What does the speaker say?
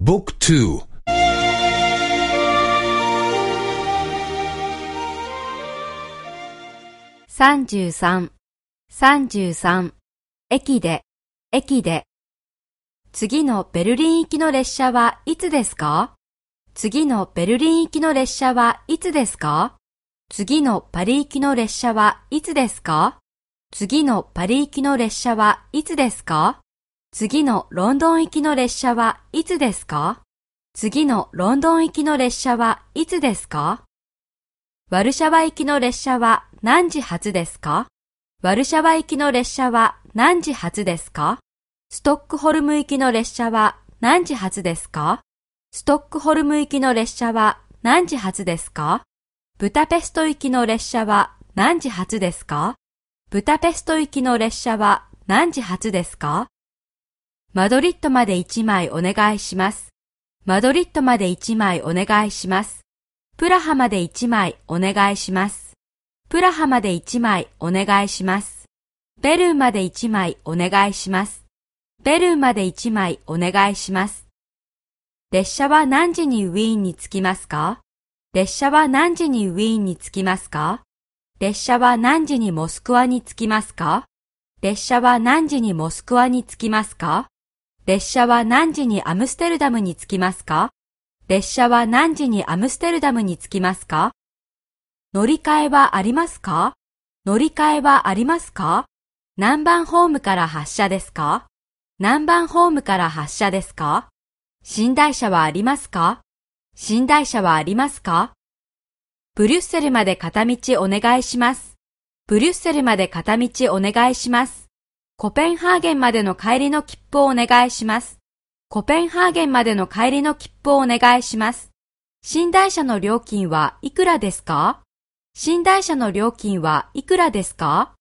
Book 233、33、駅で、駅で。次のベルリン行きの列車はいつですか？次のベルリン行きの列車はいつですか？次のパリ行きの列車はいつですか？次のパリ行きの列車はいつですか？次のロンドン行きの列車はいつですか？次のロンドン行きの列車はいつですか？ワルシャワ行きの列車は何時発ですか？ワルシャワ行きの列車は何時発ですか？ストックホルム行きの列車は何時発ですか？ストックホルム行きの列車は何時発ですか？ブタペスト行きの列車は何時発ですか？ブタペスト行きの列車は何時発ですか？マドリッドまで1枚お願いします。マドリッドまで1枚お願いします。プラハまで1枚お願いします。プラハまで1枚お願いします。ベルーまで1枚お願いします。ベルーまで1枚お願いします。列車は何時にウィーンに着きますか？列車は何時にウィーンに着きますか？列車は何時にモスクワに着きますか？列車は何時にモスクワに着きますか？列車は何時にアムステルダムに着きますか？列車は何時にアムステルダムに着きますか？乗り換えはありますか？乗り換えはありますか？何番ホームから発車ですか？何番ホームから発車ですか？寝台車はありますか？寝台車はありますか？ブリュッセルまで片道お願いします。ブリュッセルまで片道お願いします。コペンハーゲンまでの帰りの切符をお願いします。コペンハーゲンまでの帰りの切符をお願いします。寝台車の料金はいくらですか？寝台車の料金はいくらですか？